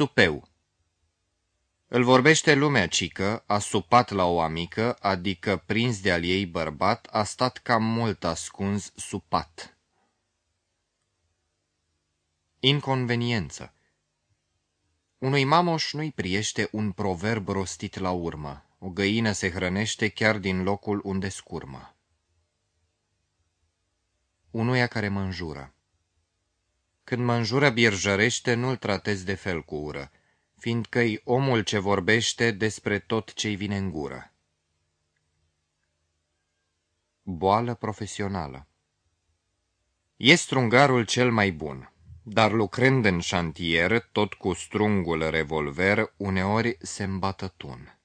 Supeu Îl vorbește lumea cică, a supat la o amică, adică prins de-al ei bărbat, a stat cam mult ascuns supat. Inconveniență Unui mamoș nu-i priește un proverb rostit la urmă. O găină se hrănește chiar din locul unde scurmă. Unuia care mă înjură Când mă înjură birjărește, nu-l tratez de fel cu ură, fiindcă-i omul ce vorbește despre tot ce-i vine în gură. Boală profesională E strungarul cel mai bun, dar lucrând în șantier, tot cu strungul revolver, uneori se îmbată tun.